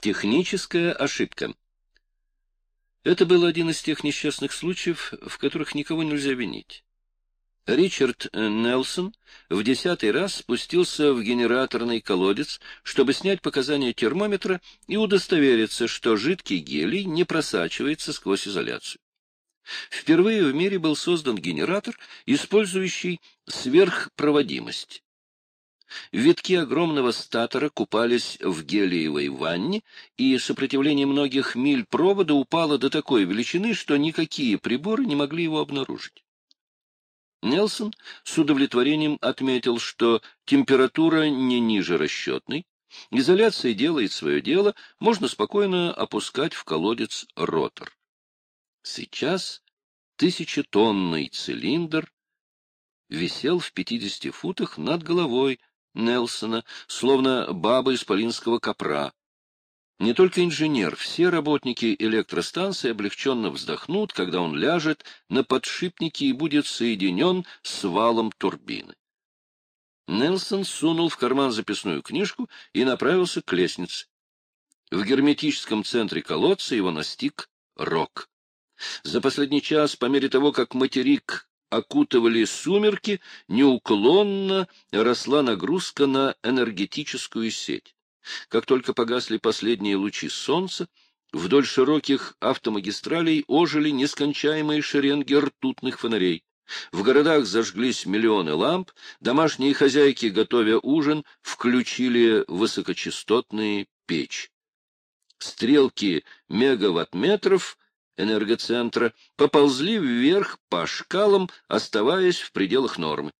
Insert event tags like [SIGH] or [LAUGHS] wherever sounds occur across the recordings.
Техническая ошибка. Это был один из тех несчастных случаев, в которых никого нельзя винить. Ричард Нелсон в десятый раз спустился в генераторный колодец, чтобы снять показания термометра и удостовериться, что жидкий гелий не просачивается сквозь изоляцию. Впервые в мире был создан генератор, использующий сверхпроводимость. Витки огромного статора купались в гелиевой ванне, и сопротивление многих миль провода упало до такой величины, что никакие приборы не могли его обнаружить. Нелсон с удовлетворением отметил, что температура не ниже расчетной, изоляция делает свое дело, можно спокойно опускать в колодец ротор. Сейчас тысячетонный цилиндр висел в пятидесяти футах над головой, Нелсона, словно баба из полинского копра. Не только инженер, все работники электростанции облегченно вздохнут, когда он ляжет на подшипники и будет соединен с валом турбины. Нелсон сунул в карман записную книжку и направился к лестнице. В герметическом центре колодца его настиг рок. За последний час, по мере того, как материк окутывали сумерки, неуклонно росла нагрузка на энергетическую сеть. Как только погасли последние лучи солнца, вдоль широких автомагистралей ожили нескончаемые шеренги ртутных фонарей. В городах зажглись миллионы ламп, домашние хозяйки, готовя ужин, включили высокочастотные печь. Стрелки мегаваттметров энергоцентра поползли вверх по шкалам, оставаясь в пределах нормы.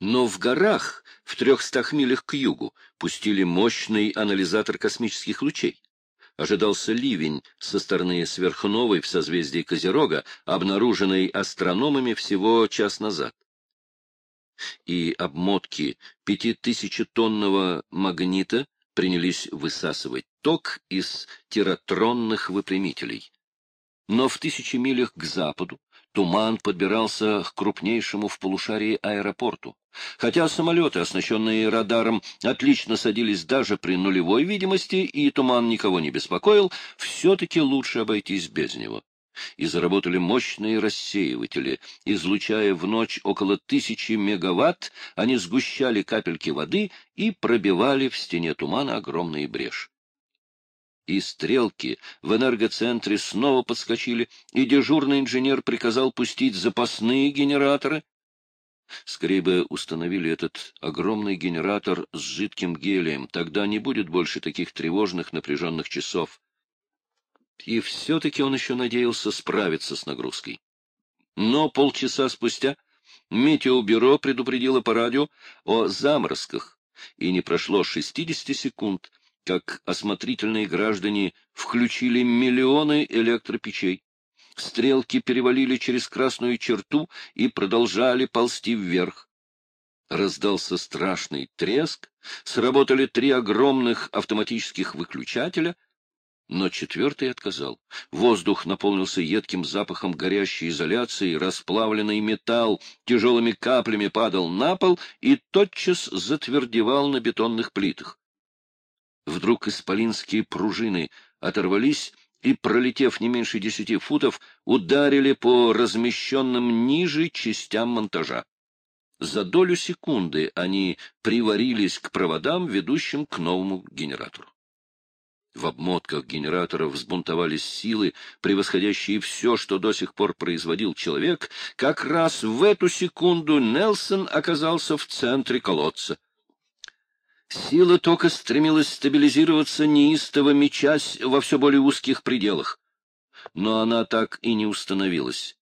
Но в горах, в трехстах милях к югу, пустили мощный анализатор космических лучей. Ожидался ливень со стороны сверхновой в созвездии Козерога, обнаруженной астрономами всего час назад. И обмотки пятитысячетонного магнита принялись высасывать ток из тератронных выпрямителей. Но в тысячи милях к западу туман подбирался к крупнейшему в полушарии аэропорту. Хотя самолеты, оснащенные радаром, отлично садились даже при нулевой видимости, и туман никого не беспокоил, все-таки лучше обойтись без него. И заработали мощные рассеиватели. Излучая в ночь около тысячи мегаватт, они сгущали капельки воды и пробивали в стене тумана огромные бреши и стрелки в энергоцентре снова подскочили, и дежурный инженер приказал пустить запасные генераторы. Скорее бы установили этот огромный генератор с жидким гелием, тогда не будет больше таких тревожных напряженных часов. И все-таки он еще надеялся справиться с нагрузкой. Но полчаса спустя Метеобюро предупредило по радио о заморозках, и не прошло 60 секунд, как осмотрительные граждане включили миллионы электропечей. Стрелки перевалили через красную черту и продолжали ползти вверх. Раздался страшный треск, сработали три огромных автоматических выключателя, но четвертый отказал. Воздух наполнился едким запахом горящей изоляции, расплавленный металл тяжелыми каплями падал на пол и тотчас затвердевал на бетонных плитах. Вдруг исполинские пружины оторвались и, пролетев не меньше десяти футов, ударили по размещенным ниже частям монтажа. За долю секунды они приварились к проводам, ведущим к новому генератору. В обмотках генератора взбунтовались силы, превосходящие все, что до сих пор производил человек. Как раз в эту секунду Нелсон оказался в центре колодца. Сила тока стремилась стабилизироваться, неистово мечась во все более узких пределах. Но она так и не установилась.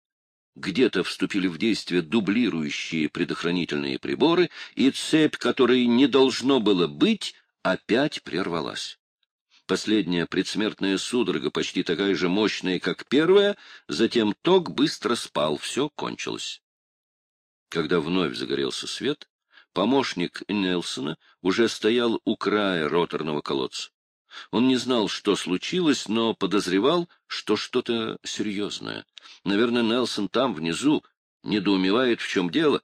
Где-то вступили в действие дублирующие предохранительные приборы, и цепь, которой не должно было быть, опять прервалась. Последняя предсмертная судорога, почти такая же мощная, как первая, затем ток быстро спал, все кончилось. Когда вновь загорелся свет, Помощник Нельсона уже стоял у края роторного колодца. Он не знал, что случилось, но подозревал, что что-то серьезное. Наверное, Нелсон там, внизу, недоумевает, в чем дело.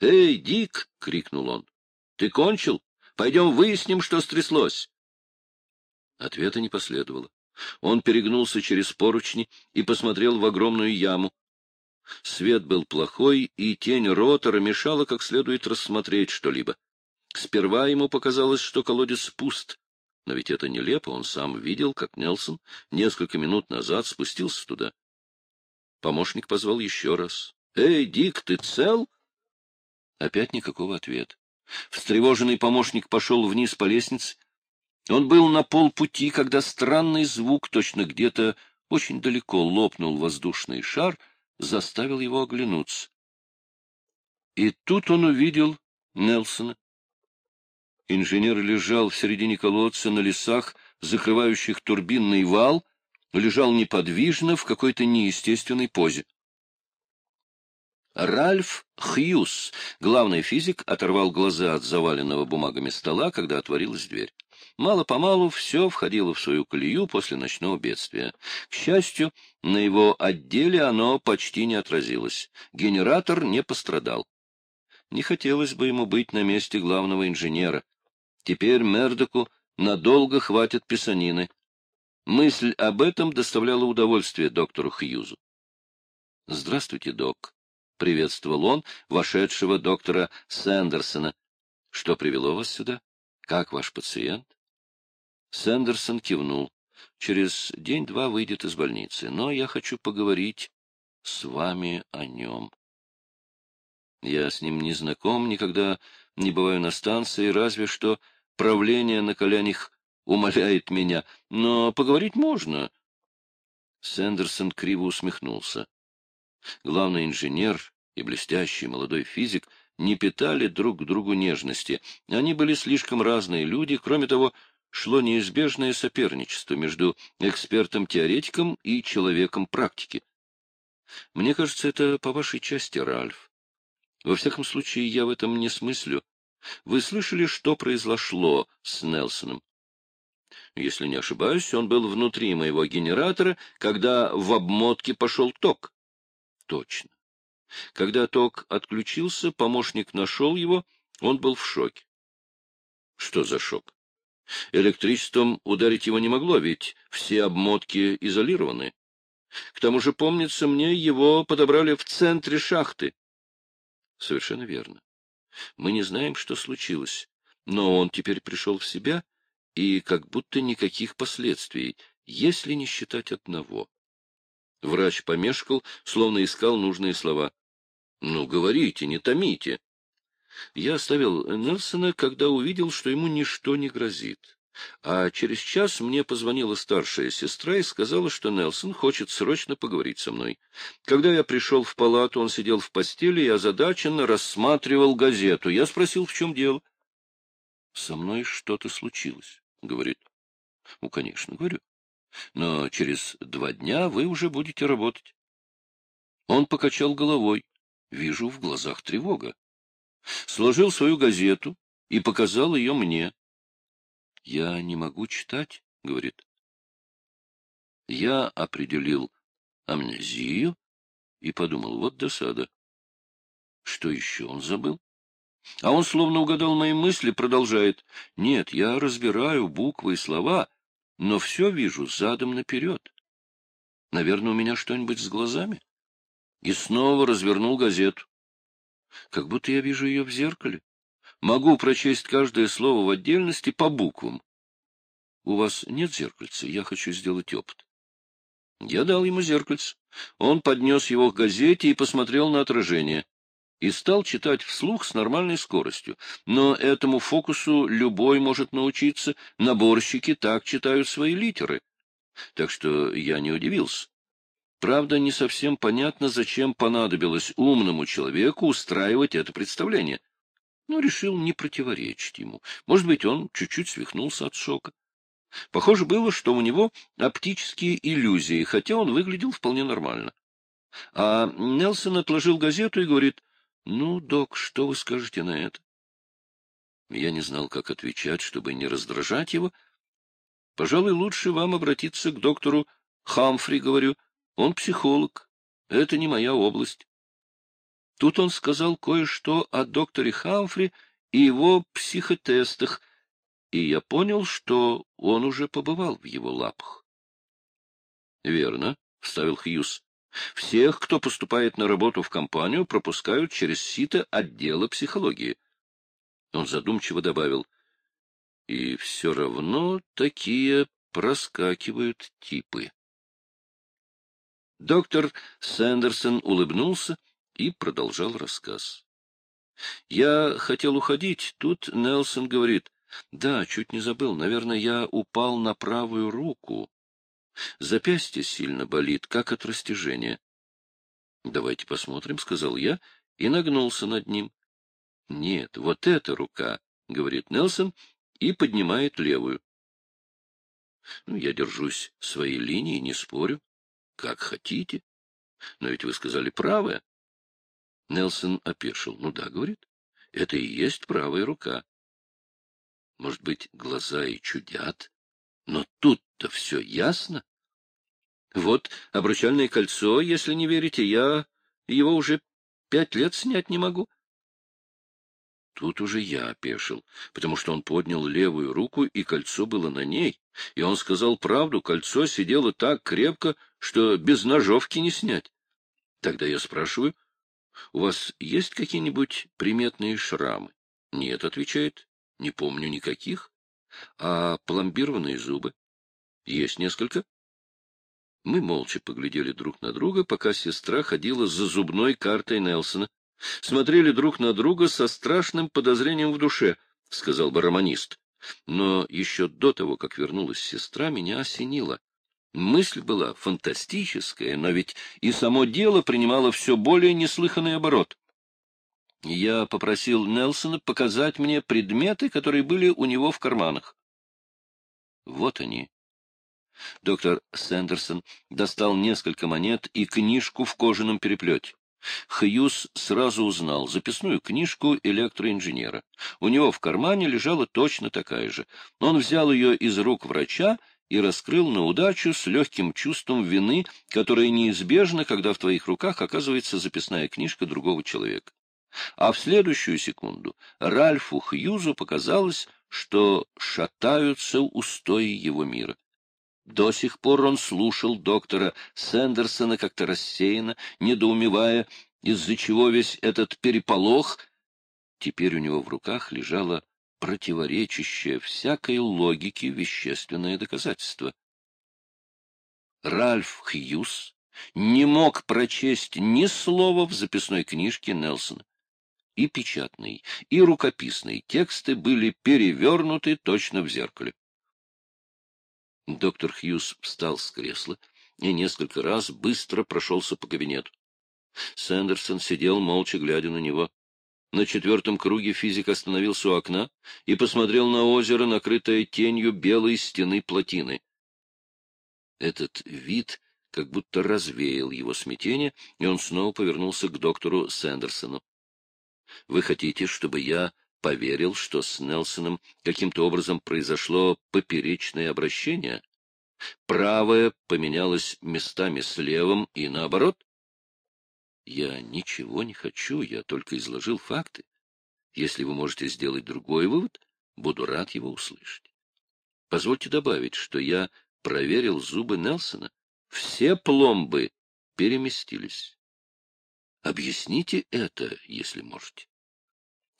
«Эй, Дик!» — крикнул он. «Ты кончил? Пойдем выясним, что стряслось». Ответа не последовало. Он перегнулся через поручни и посмотрел в огромную яму. Свет был плохой, и тень ротора мешала как следует рассмотреть что-либо. Сперва ему показалось, что колодец пуст, но ведь это нелепо, он сам видел, как Нелсон несколько минут назад спустился туда. Помощник позвал еще раз. — Эй, Дик, ты цел? Опять никакого ответа. Встревоженный помощник пошел вниз по лестнице. Он был на полпути, когда странный звук, точно где-то очень далеко лопнул воздушный шар, заставил его оглянуться. И тут он увидел Нелсона. Инженер лежал в середине колодца на лесах, закрывающих турбинный вал, лежал неподвижно в какой-то неестественной позе. Ральф Хьюз, главный физик, оторвал глаза от заваленного бумагами стола, когда отворилась дверь. Мало-помалу все входило в свою колею после ночного бедствия. К счастью, на его отделе оно почти не отразилось. Генератор не пострадал. Не хотелось бы ему быть на месте главного инженера. Теперь Мердоку надолго хватит писанины. Мысль об этом доставляла удовольствие доктору Хьюзу. — Здравствуйте, док. — приветствовал он вошедшего доктора Сэндерсона. — Что привело вас сюда? Как ваш пациент? Сэндерсон кивнул. Через день-два выйдет из больницы, но я хочу поговорить с вами о нем. Я с ним не знаком, никогда не бываю на станции, разве что правление на колянях умоляет меня, но поговорить можно. Сэндерсон криво усмехнулся. Главный инженер и блестящий молодой физик не питали друг к другу нежности. Они были слишком разные люди, кроме того, шло неизбежное соперничество между экспертом-теоретиком и человеком практики. Мне кажется, это по вашей части, Ральф. Во всяком случае, я в этом не смыслю. Вы слышали, что произошло с Нелсоном? Если не ошибаюсь, он был внутри моего генератора, когда в обмотке пошел ток. Точно. Когда ток отключился, помощник нашел его, он был в шоке. Что за шок? Электричеством ударить его не могло, ведь все обмотки изолированы. К тому же, помнится мне, его подобрали в центре шахты. Совершенно верно. Мы не знаем, что случилось, но он теперь пришел в себя, и как будто никаких последствий, если не считать одного. Врач помешкал, словно искал нужные слова. — Ну, говорите, не томите. Я оставил Нельсона, когда увидел, что ему ничто не грозит. А через час мне позвонила старшая сестра и сказала, что Нелсон хочет срочно поговорить со мной. Когда я пришел в палату, он сидел в постели и озадаченно рассматривал газету. Я спросил, в чем дело. — Со мной что-то случилось, — говорит. — Ну, конечно, говорю но через два дня вы уже будете работать. Он покачал головой. Вижу в глазах тревога. Сложил свою газету и показал ее мне. — Я не могу читать, — говорит. Я определил амнезию и подумал, вот досада. Что еще он забыл? А он словно угадал мои мысли, продолжает. Нет, я разбираю буквы и слова, но все вижу задом наперед. Наверное, у меня что-нибудь с глазами. И снова развернул газету. Как будто я вижу ее в зеркале. Могу прочесть каждое слово в отдельности по буквам. У вас нет зеркальца? Я хочу сделать опыт. Я дал ему зеркальце. Он поднес его к газете и посмотрел на отражение и стал читать вслух с нормальной скоростью. Но этому фокусу любой может научиться, наборщики так читают свои литеры. Так что я не удивился. Правда, не совсем понятно, зачем понадобилось умному человеку устраивать это представление. Но решил не противоречить ему. Может быть, он чуть-чуть свихнулся от шока. Похоже было, что у него оптические иллюзии, хотя он выглядел вполне нормально. А Нелсон отложил газету и говорит, — Ну, док, что вы скажете на это? Я не знал, как отвечать, чтобы не раздражать его. Пожалуй, лучше вам обратиться к доктору Хамфри, говорю. Он психолог. Это не моя область. Тут он сказал кое-что о докторе Хамфри и его психотестах, и я понял, что он уже побывал в его лапах. — Верно, — вставил Хьюз. — Всех, кто поступает на работу в компанию, пропускают через сито отдела психологии. Он задумчиво добавил. — И все равно такие проскакивают типы. Доктор Сэндерсон улыбнулся и продолжал рассказ. Я хотел уходить, тут Нелсон говорит, да, чуть не забыл, наверное, я упал на правую руку. Запястье сильно болит, как от растяжения. Давайте посмотрим, — сказал я и нагнулся над ним. Нет, вот эта рука, — говорит Нелсон и поднимает левую. Ну, я держусь своей линии, не спорю. Как хотите. Но ведь вы сказали правая. Нелсон опешил. Ну да, говорит, это и есть правая рука. Может быть, глаза и чудят, но тут-то все ясно. Вот обручальное кольцо, если не верите, я его уже пять лет снять не могу. Тут уже я опешил, потому что он поднял левую руку, и кольцо было на ней. И он сказал правду, кольцо сидело так крепко, что без ножовки не снять. Тогда я спрашиваю, у вас есть какие-нибудь приметные шрамы? Нет, отвечает, не помню никаких. А пломбированные зубы? Есть несколько. Мы молча поглядели друг на друга, пока сестра ходила за зубной картой Нелсона смотрели друг на друга со страшным подозрением в душе, — сказал бы. Но еще до того, как вернулась сестра, меня осенило. Мысль была фантастическая, но ведь и само дело принимало все более неслыханный оборот. Я попросил Нелсона показать мне предметы, которые были у него в карманах. Вот они. Доктор Сэндерсон достал несколько монет и книжку в кожаном переплете. Хьюз сразу узнал записную книжку электроинженера. У него в кармане лежала точно такая же. Он взял ее из рук врача и раскрыл на удачу с легким чувством вины, которое неизбежно, когда в твоих руках оказывается записная книжка другого человека. А в следующую секунду Ральфу Хьюзу показалось, что шатаются устои его мира. До сих пор он слушал доктора Сэндерсона как-то рассеянно, недоумевая, из-за чего весь этот переполох. Теперь у него в руках лежало противоречащее всякой логике вещественное доказательство. Ральф Хьюз не мог прочесть ни слова в записной книжке Нелсона. И печатный, и рукописный тексты были перевернуты точно в зеркале. Доктор Хьюз встал с кресла и несколько раз быстро прошелся по кабинету. Сэндерсон сидел, молча глядя на него. На четвертом круге физик остановился у окна и посмотрел на озеро, накрытое тенью белой стены плотины. Этот вид как будто развеял его смятение, и он снова повернулся к доктору Сэндерсону. — Вы хотите, чтобы я поверил, что с Нелсоном каким-то образом произошло поперечное обращение? Правое поменялось местами с левым и наоборот? Я ничего не хочу, я только изложил факты. Если вы можете сделать другой вывод, буду рад его услышать. Позвольте добавить, что я проверил зубы Нелсона. Все пломбы переместились. Объясните это, если можете.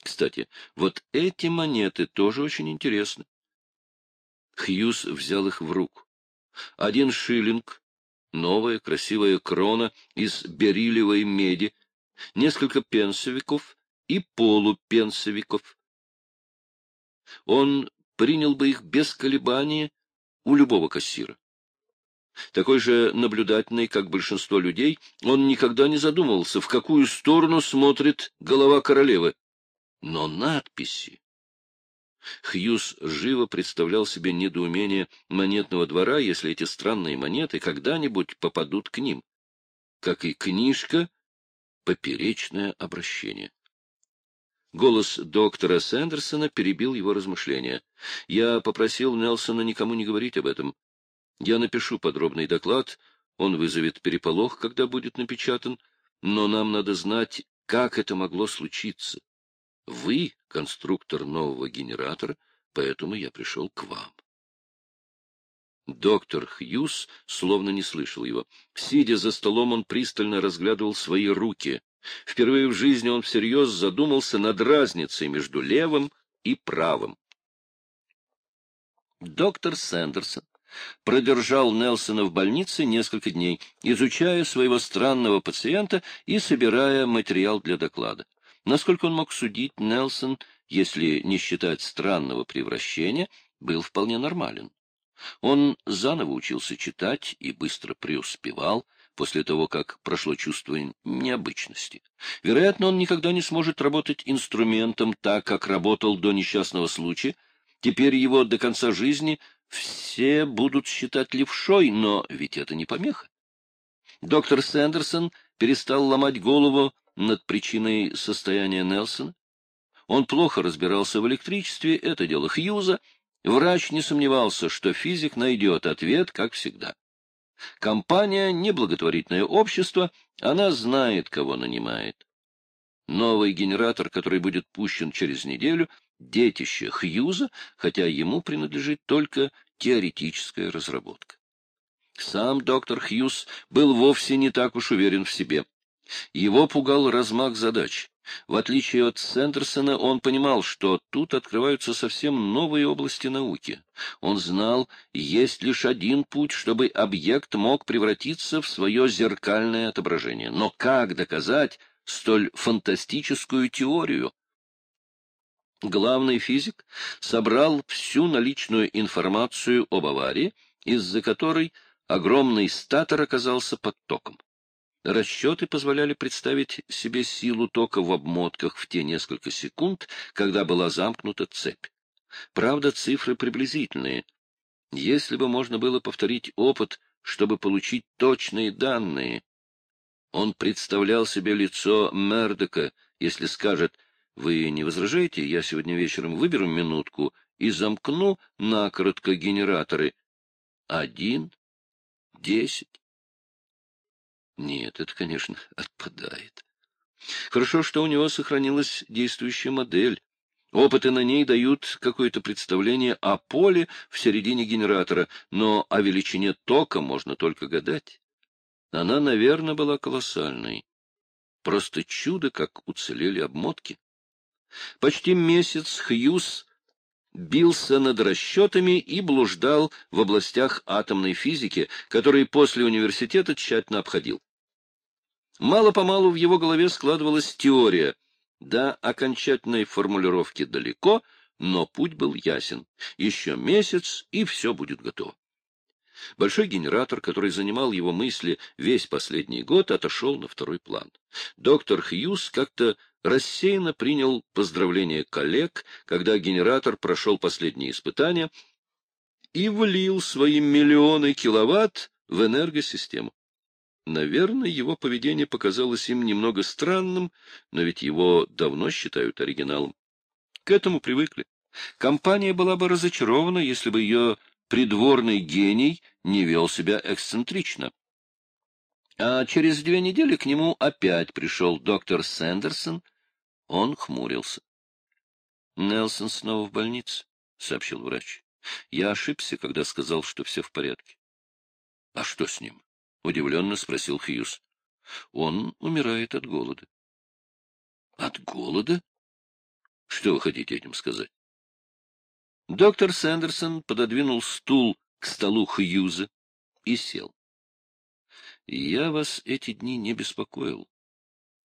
Кстати, вот эти монеты тоже очень интересны. Хьюз взял их в руку. Один шиллинг, новая красивая крона из бериллиевой меди, несколько пенсовиков и полупенсовиков. Он принял бы их без колебания у любого кассира. Такой же наблюдательный, как большинство людей, он никогда не задумывался, в какую сторону смотрит голова королевы. Но надписи... Хьюз живо представлял себе недоумение монетного двора, если эти странные монеты когда-нибудь попадут к ним. Как и книжка «Поперечное обращение». Голос доктора Сэндерсона перебил его размышления. Я попросил Нелсона никому не говорить об этом. Я напишу подробный доклад, он вызовет переполох, когда будет напечатан, но нам надо знать, как это могло случиться. Вы, конструктор нового генератора, Поэтому я пришел к вам. Доктор Хьюз словно не слышал его. Сидя за столом, он пристально разглядывал свои руки. Впервые в жизни он всерьез задумался над разницей между левым и правым. Доктор Сэндерсон продержал Нелсона в больнице несколько дней, изучая своего странного пациента и собирая материал для доклада. Насколько он мог судить, Нелсон, если не считать странного превращения, был вполне нормален. Он заново учился читать и быстро преуспевал после того, как прошло чувство необычности. Вероятно, он никогда не сможет работать инструментом так, как работал до несчастного случая. Теперь его до конца жизни все будут считать левшой, но ведь это не помеха. Доктор Сэндерсон перестал ломать голову над причиной состояния Нелсона. Он плохо разбирался в электричестве, это дело Хьюза. Врач не сомневался, что физик найдет ответ, как всегда. Компания — неблаготворительное общество, она знает, кого нанимает. Новый генератор, который будет пущен через неделю, детище Хьюза, хотя ему принадлежит только теоретическая разработка. Сам доктор Хьюз был вовсе не так уж уверен в себе. Его пугал размах задач. В отличие от Сендерсона, он понимал, что тут открываются совсем новые области науки. Он знал, есть лишь один путь, чтобы объект мог превратиться в свое зеркальное отображение. Но как доказать столь фантастическую теорию? Главный физик собрал всю наличную информацию об аварии, из-за которой огромный статор оказался под током. Расчеты позволяли представить себе силу тока в обмотках в те несколько секунд, когда была замкнута цепь. Правда, цифры приблизительные. Если бы можно было повторить опыт, чтобы получить точные данные. Он представлял себе лицо Мердока, если скажет «Вы не возражаете, я сегодня вечером выберу минутку и замкну накоротко генераторы. Один, десять, нет, это, конечно, [LAUGHS] отпадает. Хорошо, что у него сохранилась действующая модель. Опыты на ней дают какое-то представление о поле в середине генератора, но о величине тока можно только гадать. Она, наверное, была колоссальной. Просто чудо, как уцелели обмотки. Почти месяц Хьюз бился над расчетами и блуждал в областях атомной физики, которые после университета тщательно обходил. Мало-помалу в его голове складывалась теория. До окончательной формулировки далеко, но путь был ясен. Еще месяц, и все будет готово. Большой генератор, который занимал его мысли весь последний год, отошел на второй план. Доктор Хьюз как-то рассеянно принял поздравления коллег, когда генератор прошел последние испытания, и влил свои миллионы киловатт в энергосистему. Наверное, его поведение показалось им немного странным, но ведь его давно считают оригиналом. К этому привыкли. Компания была бы разочарована, если бы ее придворный гений не вел себя эксцентрично. А через две недели к нему опять пришел доктор Сэндерсон. Он хмурился. — Нелсон снова в больнице, — сообщил врач. — Я ошибся, когда сказал, что все в порядке. — А что с ним? — удивленно спросил Хьюз. — Он умирает от голода. — От голода? Что вы хотите этим сказать? Доктор Сэндерсон пододвинул стул к столу Хьюза и сел. — Я вас эти дни не беспокоил, —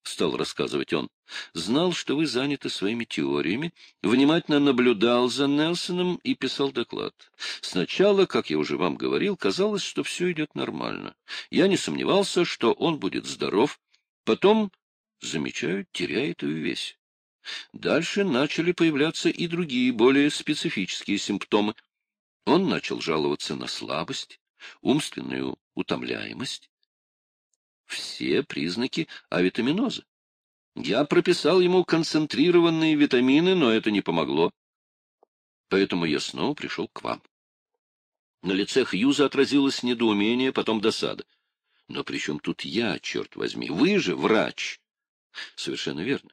стал рассказывать он. — Знал, что вы заняты своими теориями, внимательно наблюдал за Нелсоном и писал доклад. Сначала, как я уже вам говорил, казалось, что все идет нормально. Я не сомневался, что он будет здоров. Потом, замечаю, теряет в. Дальше начали появляться и другие, более специфические симптомы. Он начал жаловаться на слабость, умственную утомляемость. Все признаки авитаминоза. Я прописал ему концентрированные витамины, но это не помогло. Поэтому я снова пришел к вам. На лице Хьюза отразилось недоумение, потом досада. Но при чем тут я, черт возьми? Вы же врач. Совершенно верно.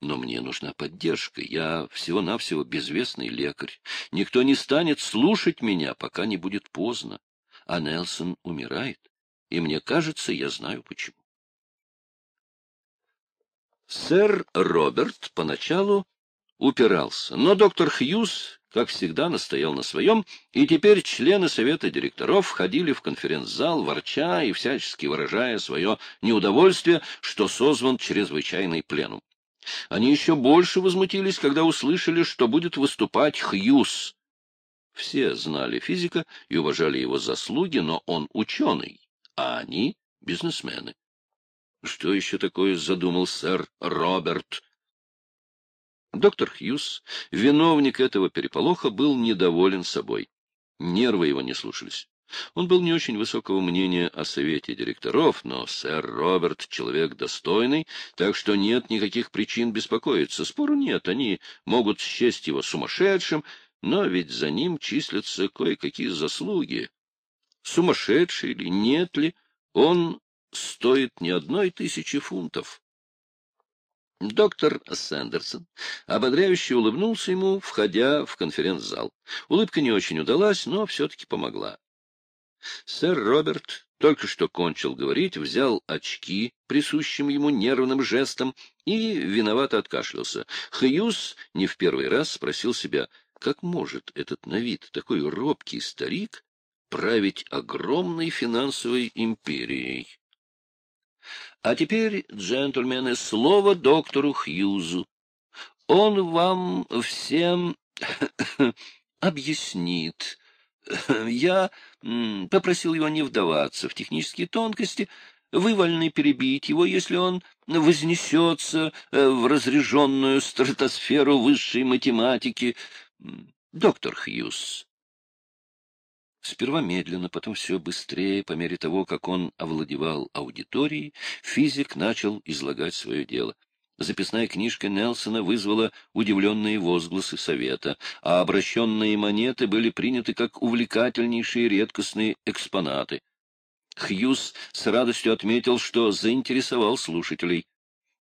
Но мне нужна поддержка. Я всего-навсего безвестный лекарь. Никто не станет слушать меня, пока не будет поздно. А Нелсон умирает, и мне кажется, я знаю почему. Сэр Роберт поначалу упирался, но доктор Хьюз, как всегда, настоял на своем, и теперь члены совета директоров входили в конференц-зал, ворча и всячески выражая свое неудовольствие, что созван чрезвычайный пленум. Они еще больше возмутились, когда услышали, что будет выступать Хьюз. Все знали физика и уважали его заслуги, но он ученый, а они — бизнесмены. Что еще такое задумал сэр Роберт? Доктор Хьюз, виновник этого переполоха, был недоволен собой. Нервы его не слушались. Он был не очень высокого мнения о совете директоров, но сэр Роберт — человек достойный, так что нет никаких причин беспокоиться. Спору нет, они могут счесть его сумасшедшим, но ведь за ним числятся кое-какие заслуги. Сумасшедший ли, нет ли, он стоит не одной тысячи фунтов. Доктор Сэндерсон ободряюще улыбнулся ему, входя в конференц-зал. Улыбка не очень удалась, но все-таки помогла. Сэр Роберт только что кончил говорить, взял очки присущим ему нервным жестом и виновато откашлялся. Хьюз не в первый раз спросил себя, как может этот на вид такой робкий старик править огромной финансовой империей. А теперь, джентльмены, слово доктору Хьюзу. Он вам всем [COUGHS] объяснит, Я попросил его не вдаваться в технические тонкости. Вы вольны перебить его, если он вознесется э, в разряженную стратосферу высшей математики. Доктор Хьюз. Сперва медленно, потом все быстрее, по мере того, как он овладевал аудиторией, физик начал излагать свое дело. Записная книжка Нелсона вызвала удивленные возгласы совета, а обращенные монеты были приняты как увлекательнейшие редкостные экспонаты. Хьюз с радостью отметил, что заинтересовал слушателей.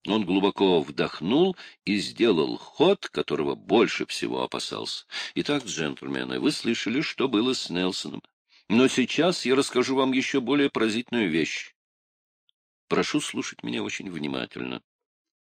Он глубоко вдохнул и сделал ход, которого больше всего опасался. Итак, джентльмены, вы слышали, что было с Нелсоном. Но сейчас я расскажу вам еще более поразительную вещь. Прошу слушать меня очень внимательно.